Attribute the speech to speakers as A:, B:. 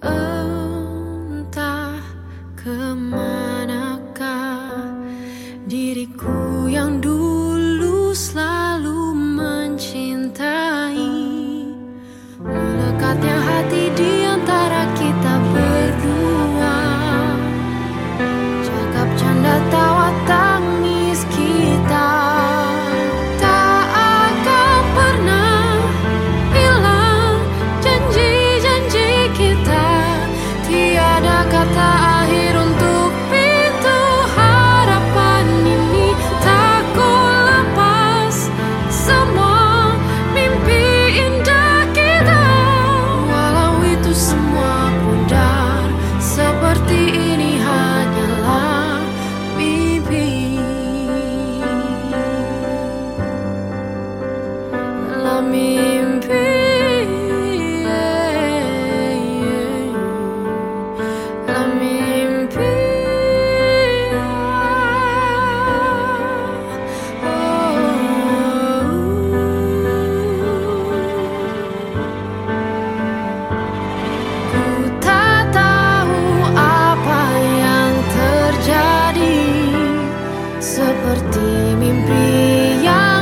A: Entah ke manakah diriku. seperti mimpi yang